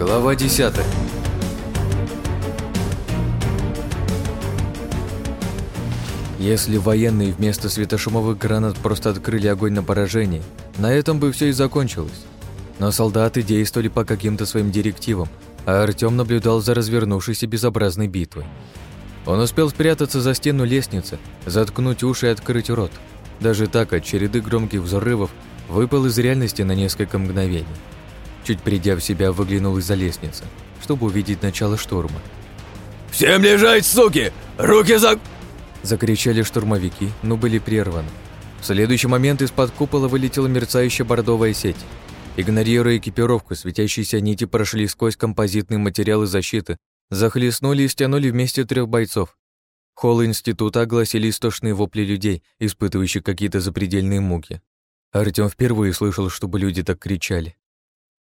Глава 10 Если военные вместо светошумовых гранат просто открыли огонь на поражение, на этом бы все и закончилось. Но солдаты действовали по каким-то своим директивам, а Артём наблюдал за развернувшейся безобразной битвой. Он успел спрятаться за стену лестницы, заткнуть уши и открыть рот. Даже так от череды громких взрывов выпал из реальности на несколько мгновений. Чуть придя в себя, выглянул из-за лестницы, чтобы увидеть начало штурма. «Всем лежать, суки! Руки за...» Закричали штурмовики, но были прерваны. В следующий момент из-под купола вылетела мерцающая бордовая сеть. Игнорируя экипировку, светящиеся нити прошли сквозь композитные материалы защиты, захлестнули и стянули вместе трех бойцов. Холл института огласили истошные вопли людей, испытывающих какие-то запредельные муки. Артём впервые слышал, чтобы люди так кричали.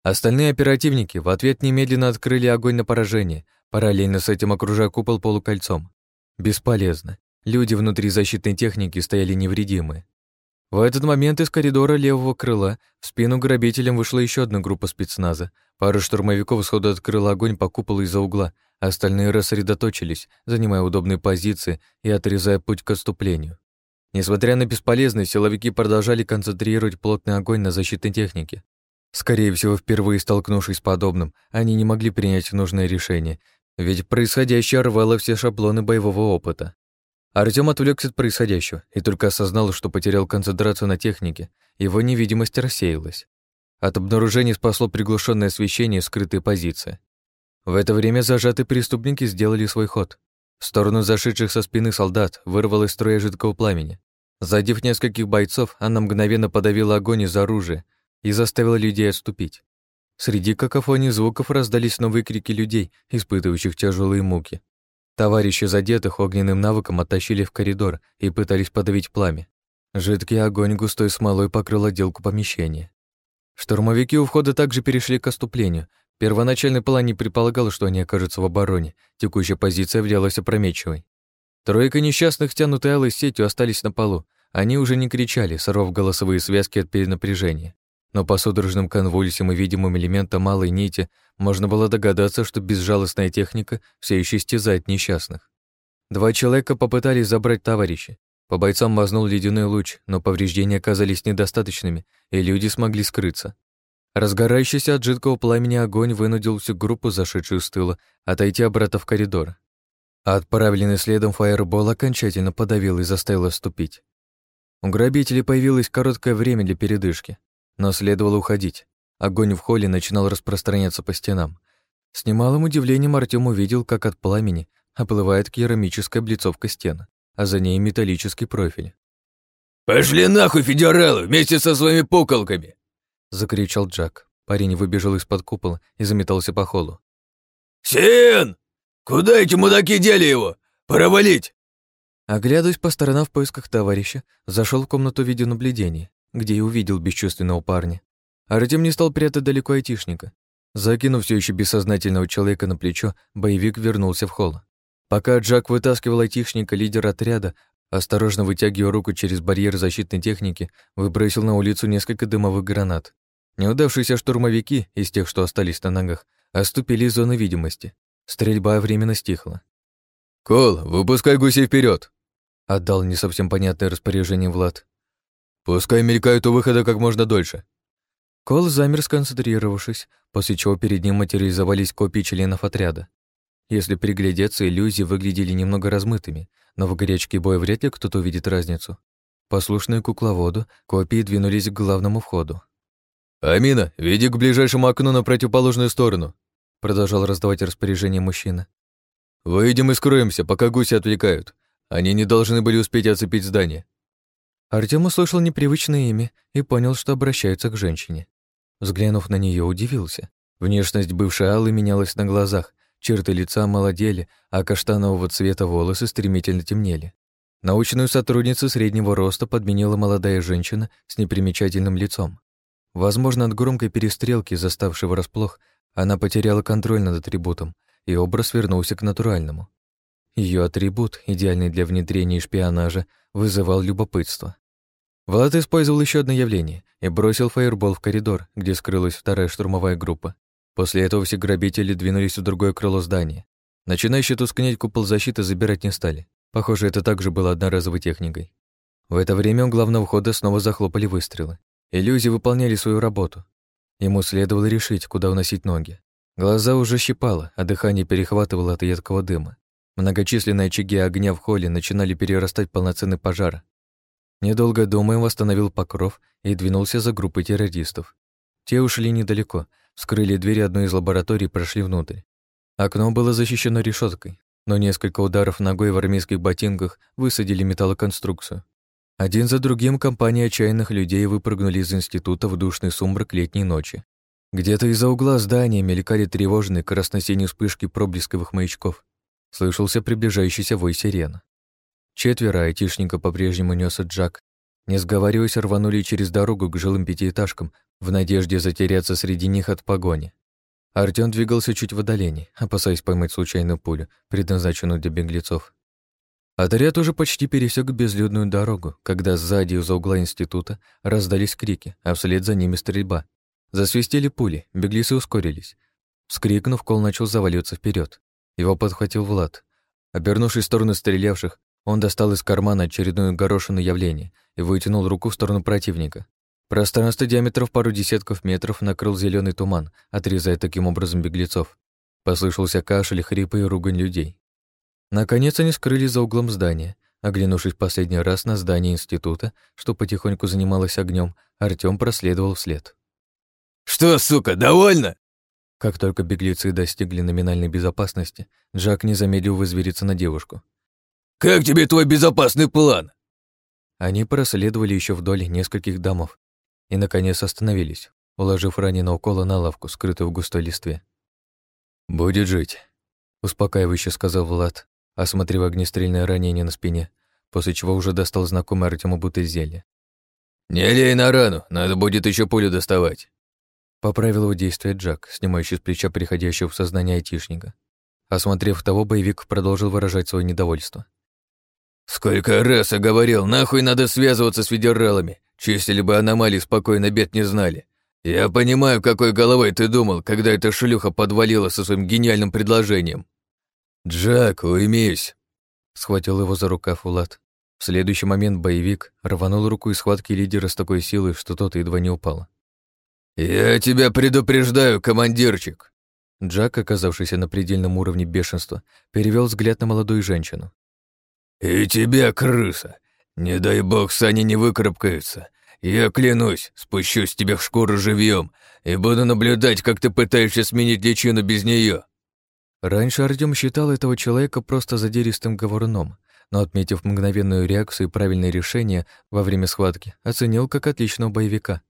Остальные оперативники в ответ немедленно открыли огонь на поражение, параллельно с этим окружая купол полукольцом. Бесполезно. Люди внутри защитной техники стояли невредимы. В этот момент из коридора левого крыла в спину грабителям вышла еще одна группа спецназа. Пара штурмовиков сходу открыла огонь по куполу из-за угла, остальные рассредоточились, занимая удобные позиции и отрезая путь к отступлению. Несмотря на бесполезность, силовики продолжали концентрировать плотный огонь на защитной технике. Скорее всего, впервые столкнувшись с подобным, они не могли принять нужное решение, ведь происходящее рвало все шаблоны боевого опыта. Артём отвлекся от происходящего и только осознал, что потерял концентрацию на технике, его невидимость рассеялась. От обнаружения спасло приглушенное освещение и скрытые позиции. В это время зажатые преступники сделали свой ход. В сторону зашедших со спины солдат вырвалась струя жидкого пламени. Задев нескольких бойцов, она мгновенно подавила огонь из оружия, и заставила людей отступить. Среди какофонии звуков раздались новые крики людей, испытывающих тяжелые муки. Товарищи задетых огненным навыком оттащили в коридор и пытались подавить пламя. Жидкий огонь густой смолой покрыл отделку помещения. Штурмовики у входа также перешли к оступлению. Первоначальный план не предполагал, что они окажутся в обороне. Текущая позиция являлась опрометчивой. Тройка несчастных, тянутые алой сетью, остались на полу. Они уже не кричали, сорвав голосовые связки от перенапряжения. Но по судорожным конвульсиям и видимым элементам малой нити можно было догадаться, что безжалостная техника все еще истязает несчастных. Два человека попытались забрать товарища. По бойцам мазнул ледяной луч, но повреждения оказались недостаточными, и люди смогли скрыться. Разгорающийся от жидкого пламени огонь вынудил всю группу, зашедшую с тыла, отойти обратно в коридор. А отправленный следом фаербол окончательно подавил и заставил отступить. У грабителей появилось короткое время для передышки но следовало уходить. Огонь в холле начинал распространяться по стенам. С немалым удивлением Артём увидел, как от пламени оплывает керамическая облицовка стен, а за ней металлический профиль. «Пошли нахуй, федералы, вместе со своими пуколками!» — закричал Джак. Парень выбежал из-под купола и заметался по холлу. «Син! Куда эти мудаки дели его? Поравалить! Оглядываясь по сторонам в поисках товарища, зашел в комнату видеонаблюдения где и увидел бесчувственного парня. Артем не стал прятать далеко айтишника. Закинув все еще бессознательного человека на плечо, боевик вернулся в холл. Пока Джак вытаскивал айтишника, лидер отряда, осторожно вытягивая руку через барьер защитной техники, выбросил на улицу несколько дымовых гранат. Неудавшиеся штурмовики, из тех, что остались на ногах, оступили из зоны видимости. Стрельба временно стихла. «Кол, выпускай гусей вперед! отдал не совсем понятное распоряжение Влад. Пускай мелькают у выхода как можно дольше». Кол замер, сконцентрировавшись, после чего перед ним материализовались копии членов отряда. Если приглядеться, иллюзии выглядели немного размытыми, но в горячке боя вряд ли кто-то увидит разницу. Послушные кукловоду, копии двинулись к главному входу. «Амина, веди к ближайшему окну на противоположную сторону», продолжал раздавать распоряжение мужчина. «Выйдем и скроемся, пока гуси отвлекают. Они не должны были успеть оцепить здание. Артем услышал непривычное имя и понял, что обращаются к женщине. Взглянув на нее, удивился. Внешность бывшей Аллы менялась на глазах, черты лица молодели, а каштанового цвета волосы стремительно темнели. Научную сотрудницу среднего роста подменила молодая женщина с непримечательным лицом. Возможно, от громкой перестрелки, заставшей расплох, она потеряла контроль над атрибутом, и образ вернулся к натуральному. Ее атрибут, идеальный для внедрения и шпионажа, вызывал любопытство. Влад использовал еще одно явление и бросил фаербол в коридор, где скрылась вторая штурмовая группа. После этого все грабители двинулись в другое крыло здания. Начинающие тускнеть купол защиты забирать не стали. Похоже, это также было одноразовой техникой. В это время у главного входа снова захлопали выстрелы. Иллюзии выполняли свою работу. Ему следовало решить, куда уносить ноги. Глаза уже щипало, а дыхание перехватывало от едкого дыма. Многочисленные очаги огня в холле начинали перерастать полноценный пожар. Недолго думая, восстановил Покров и двинулся за группой террористов. Те ушли недалеко, вскрыли двери одной из лабораторий и прошли внутрь. Окно было защищено решеткой, но несколько ударов ногой в армейских ботинках высадили металлоконструкцию. Один за другим компания отчаянных людей выпрыгнули из института в душный сумрак летней ночи. Где-то из-за угла здания мелькали тревожные красно-синие вспышки проблесковых маячков. Слышался приближающийся вой сирена. Четверо айтишника по-прежнему нес Джак. Не сговариваясь, рванули через дорогу к жилым пятиэтажкам в надежде затеряться среди них от погони. Артём двигался чуть в отдалении, опасаясь поймать случайную пулю, предназначенную для беглецов. Отряд уже почти пересек безлюдную дорогу, когда сзади из-за угла института раздались крики, а вслед за ними стрельба. Засвистели пули, беглецы ускорились. Вскрикнув, кол начал заваливаться вперед. Его подхватил Влад. Обернувшись в сторону стрелявших, он достал из кармана очередную горошину явления и вытянул руку в сторону противника. Пространство диаметров пару десятков метров накрыл зеленый туман, отрезая таким образом беглецов. Послышался кашель, хрипы и ругань людей. Наконец они скрылись за углом здания. Оглянувшись в последний раз на здание института, что потихоньку занималось огнем, Артём проследовал вслед. «Что, сука, довольно?» Как только беглецы достигли номинальной безопасности, Джак не замедлил вызвериться на девушку. Как тебе твой безопасный план?» Они проследовали еще вдоль нескольких домов и, наконец, остановились, уложив раненого кола на лавку, скрытую в густой листве. «Будет жить», — успокаивающе сказал Влад, осмотрев огнестрельное ранение на спине, после чего уже достал знакомый Артему бутыль зелья. «Не лей на рану, надо будет еще пулю доставать». Поправил его действие Джак, снимающий с плеча приходящего в сознание айтишника. Осмотрев того, боевик продолжил выражать свое недовольство. «Сколько раз я говорил, нахуй надо связываться с федералами. Чистили бы аномалии, спокойно бед не знали. Я понимаю, какой головой ты думал, когда эта шлюха подвалила со своим гениальным предложением». «Джак, уймись!» — схватил его за рукав Улад. В следующий момент боевик рванул руку из схватки лидера с такой силой, что тот едва не упал. «Я тебя предупреждаю, командирчик!» Джак, оказавшийся на предельном уровне бешенства, перевел взгляд на молодую женщину. «И тебе, крыса! Не дай бог, сани не выкарабкаются. Я клянусь, спущусь тебе в шкуру живьем и буду наблюдать, как ты пытаешься сменить личину без нее. Раньше Артём считал этого человека просто задиристым говоруном, но, отметив мгновенную реакцию и правильное решение во время схватки, оценил как отличного боевика.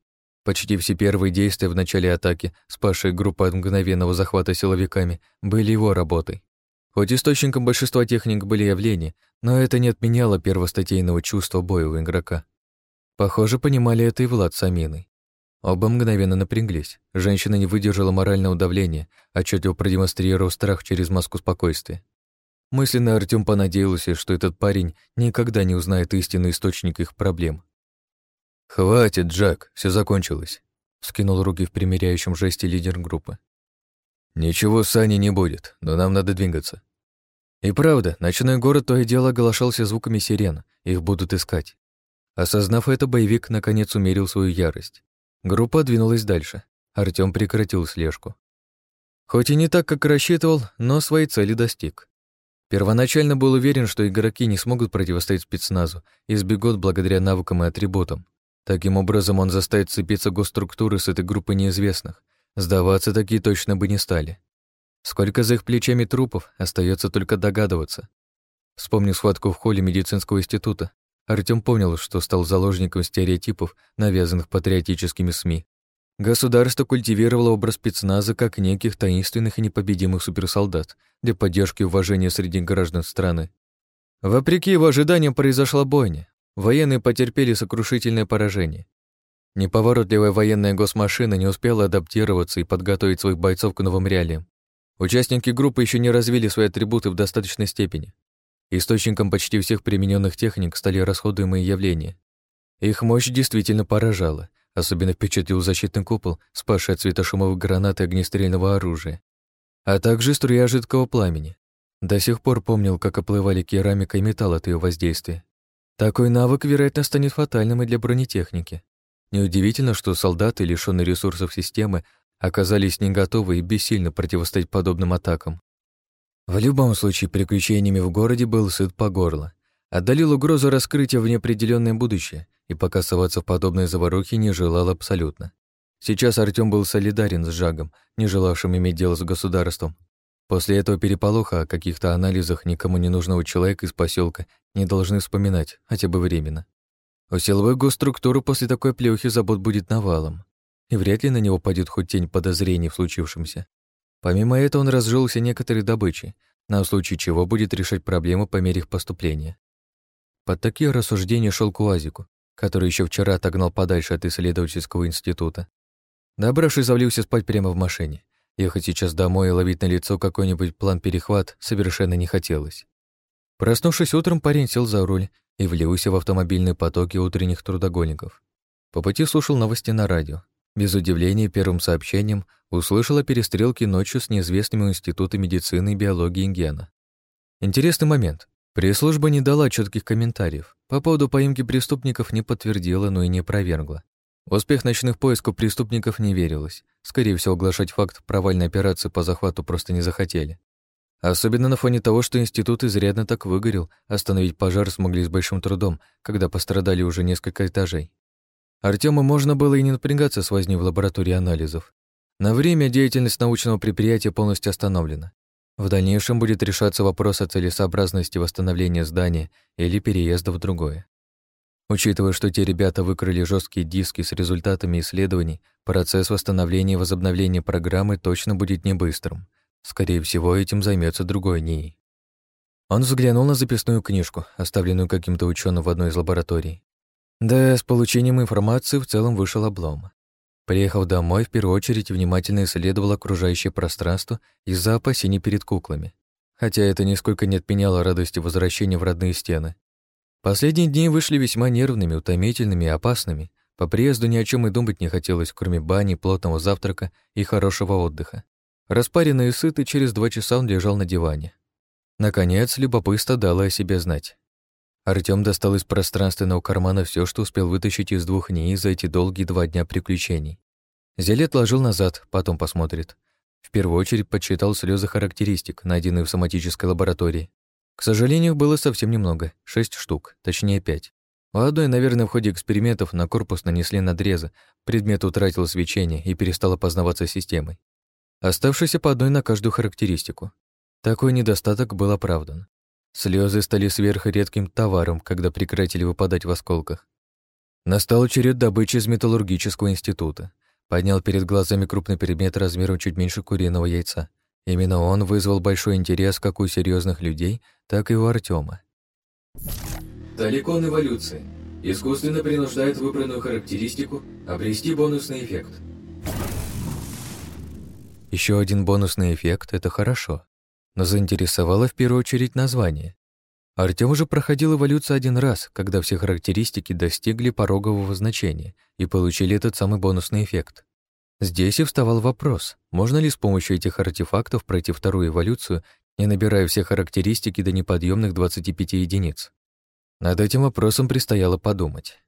Почти все первые действия в начале атаки, спасшие группу от мгновенного захвата силовиками, были его работой. Хоть источником большинства техник были явления, но это не отменяло первостатейного чувства боя у игрока. Похоже, понимали это и Влад с Аминой. Оба мгновенно напряглись. Женщина не выдержала морального давления, отчетливо продемонстрировав страх через маску спокойствия. Мысленно Артём понадеялся, что этот парень никогда не узнает истинный источник их проблем. «Хватит, Джак, все закончилось», — скинул руки в примиряющем жесте лидер группы. «Ничего с Аней не будет, но нам надо двигаться». И правда, ночной город то и дело оглашался звуками сирен, их будут искать. Осознав это, боевик наконец умерил свою ярость. Группа двинулась дальше. Артём прекратил слежку. Хоть и не так, как рассчитывал, но своей цели достиг. Первоначально был уверен, что игроки не смогут противостоять спецназу и сбегут благодаря навыкам и атрибутам. Таким образом, он заставит цепиться госструктуры с этой группы неизвестных Сдаваться такие точно бы не стали. Сколько за их плечами трупов, остается только догадываться. Вспомнив схватку в холле медицинского института, Артём понял, что стал заложником стереотипов, навязанных патриотическими СМИ. Государство культивировало образ спецназа как неких таинственных и непобедимых суперсолдат для поддержки и уважения среди граждан страны. Вопреки его ожиданиям произошла бойня. Военные потерпели сокрушительное поражение. Неповоротливая военная госмашина не успела адаптироваться и подготовить своих бойцов к новым реалиям. Участники группы еще не развили свои атрибуты в достаточной степени. Источником почти всех примененных техник стали расходуемые явления. Их мощь действительно поражала, особенно впечатлил защитный купол, спасший от светошумовых гранат и огнестрельного оружия, а также струя жидкого пламени. До сих пор помнил, как оплывали керамика и металл от ее воздействия. Такой навык, вероятно, станет фатальным и для бронетехники. Неудивительно, что солдаты, лишённые ресурсов системы, оказались не готовы и бессильно противостоять подобным атакам. В любом случае, приключениями в городе был сыт по горло. Отдалил угрозу раскрытия в неопределённое будущее, и пока соваться в подобные заварухи не желал абсолютно. Сейчас Артём был солидарен с Жагом, не желавшим иметь дело с государством. После этого переполоха о каких-то анализах никому не нужного человека из поселка не должны вспоминать, хотя бы временно. У силовой госструктуру после такой плюхи забот будет навалом, и вряд ли на него падет хоть тень подозрений в случившемся. Помимо этого он разжился некоторой добычей, на случай чего будет решать проблемы по мере их поступления. Под такие рассуждения шел Куазику, который еще вчера отогнал подальше от исследовательского института. Добравшись, завалился спать прямо в машине. Ехать сейчас домой и ловить на лицо какой-нибудь план-перехват совершенно не хотелось. Проснувшись утром, парень сел за руль и влился в автомобильные потоки утренних трудогольников. По пути слушал новости на радио. Без удивления первым сообщением услышала перестрелки ночью с неизвестными институтами медицины и биологии Ингена. Интересный момент. Пресс-служба не дала четких комментариев. По поводу поимки преступников не подтвердила, но и не опровергла. Успех ночных поисков преступников не верилось. Скорее всего, оглашать факт провальной операции по захвату просто не захотели. Особенно на фоне того, что институт изрядно так выгорел, остановить пожар смогли с большим трудом, когда пострадали уже несколько этажей. Артёму можно было и не напрягаться с возней в лаборатории анализов. На время деятельность научного предприятия полностью остановлена. В дальнейшем будет решаться вопрос о целесообразности восстановления здания или переезда в другое. Учитывая, что те ребята выкрыли жесткие диски с результатами исследований, процесс восстановления и возобновления программы точно будет не быстрым. Скорее всего, этим займется другой НИИ. Он взглянул на записную книжку, оставленную каким-то ученым в одной из лабораторий. Да, с получением информации в целом вышел облом. Приехав домой, в первую очередь внимательно исследовал окружающее пространство из-за опасений перед куклами. Хотя это нисколько не отменяло радости возвращения в родные стены. Последние дни вышли весьма нервными, утомительными и опасными. По приезду ни о чем и думать не хотелось, кроме бани, плотного завтрака и хорошего отдыха. Распаренный и сытый, через два часа он лежал на диване. Наконец, любопытство дало о себе знать. Артём достал из пространственного кармана все, что успел вытащить из двух НИИ за эти долгие два дня приключений. Зелет ложил назад, потом посмотрит. В первую очередь подсчитал слезы характеристик, найденные в соматической лаборатории. К сожалению, их было совсем немного, шесть штук, точнее пять. У одной, наверное, в ходе экспериментов на корпус нанесли надрезы, предмет утратил свечение и перестал опознаваться системой оставшийся по одной на каждую характеристику. Такой недостаток был оправдан. Слезы стали сверхредким товаром, когда прекратили выпадать в осколках. Настал черед добычи из металлургического института. Поднял перед глазами крупный предмет размером чуть меньше куриного яйца. Именно он вызвал большой интерес как у серьезных людей, так и у Артема. Далекон эволюции. Искусственно принуждает выбранную характеристику обрести бонусный эффект. Еще один бонусный эффект — это хорошо, но заинтересовало в первую очередь название. Артём уже проходил эволюцию один раз, когда все характеристики достигли порогового значения и получили этот самый бонусный эффект. Здесь и вставал вопрос, можно ли с помощью этих артефактов пройти вторую эволюцию, не набирая все характеристики до неподъемных 25 единиц. Над этим вопросом предстояло подумать.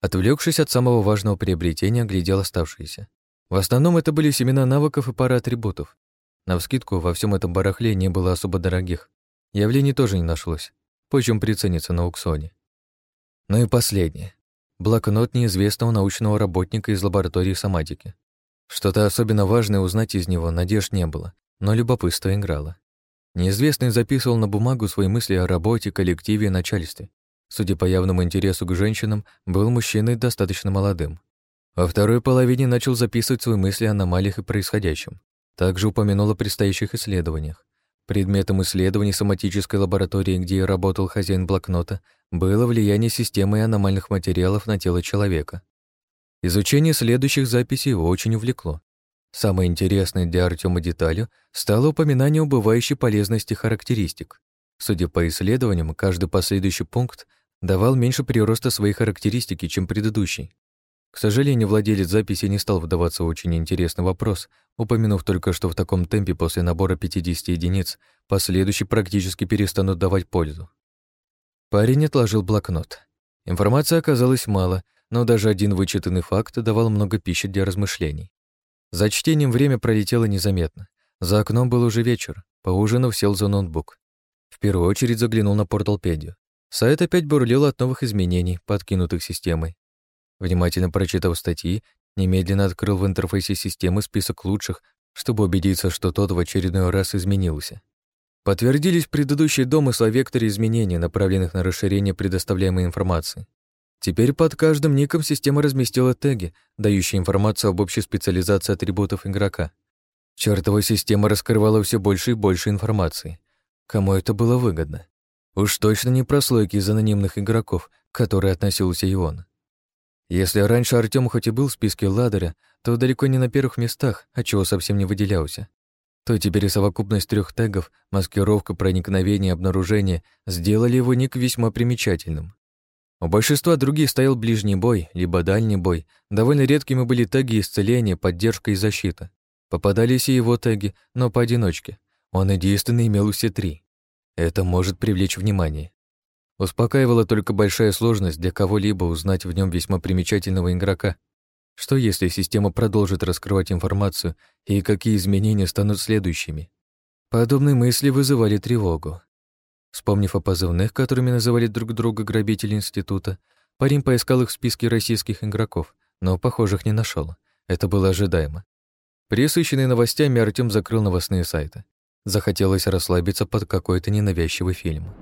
Отвлекшись от самого важного приобретения, глядел оставшиеся. В основном это были семена навыков и пара атрибутов. Навскидку, во всем этом барахле не было особо дорогих. Явлений тоже не нашлось. Почем прицениться на Уксоне. Ну и последнее. Блокнот неизвестного научного работника из лаборатории соматики. Что-то особенно важное узнать из него надежд не было, но любопытство играло. Неизвестный записывал на бумагу свои мысли о работе, коллективе и начальстве. Судя по явному интересу к женщинам, был мужчиной достаточно молодым. Во второй половине начал записывать свои мысли о аномалиях и происходящем. Также упомянул о предстоящих исследованиях. Предметом исследований соматической лаборатории, где я работал хозяин блокнота, было влияние системы аномальных материалов на тело человека. Изучение следующих записей его очень увлекло. Самой интересной для Артема деталью стало упоминание убывающей полезности характеристик. Судя по исследованиям, каждый последующий пункт давал меньше прироста своей характеристики, чем предыдущий. К сожалению, владелец записи не стал вдаваться в очень интересный вопрос, упомянув только, что в таком темпе после набора 50 единиц последующие практически перестанут давать пользу. Парень отложил блокнот. Информации оказалось мало, но даже один вычитанный факт давал много пищи для размышлений. За чтением время пролетело незаметно. За окном был уже вечер. Поужинав, сел за ноутбук. В первую очередь заглянул на портал порталпедию. Сайт опять бурлил от новых изменений, подкинутых системой. Внимательно прочитав статьи, немедленно открыл в интерфейсе системы список лучших, чтобы убедиться, что тот в очередной раз изменился. Подтвердились предыдущие домыслы о векторе изменений, направленных на расширение предоставляемой информации. Теперь под каждым ником система разместила теги, дающие информацию об общей специализации атрибутов игрока. Чёртова система раскрывала все больше и больше информации. Кому это было выгодно? Уж точно не прослойки из анонимных игроков, к которой относился и он. Если раньше Артём хоть и был в списке Ладера, то далеко не на первых местах, отчего совсем не выделялся, то теперь и совокупность трех тегов, маскировка, проникновение, обнаружение сделали его ник весьма примечательным. У большинства других стоял ближний бой, либо дальний бой. Довольно редкими были теги исцеления, поддержка и защита. Попадались и его теги, но поодиночке. Он единственный имел все три. Это может привлечь внимание. Успокаивала только большая сложность для кого-либо узнать в нем весьма примечательного игрока. Что если система продолжит раскрывать информацию и какие изменения станут следующими? Подобные мысли вызывали тревогу. Вспомнив о позывных, которыми называли друг друга грабители института, парень поискал их в списке российских игроков, но похожих не нашел. Это было ожидаемо. Пресыщенный новостями, Артем закрыл новостные сайты. Захотелось расслабиться под какой-то ненавязчивый фильм.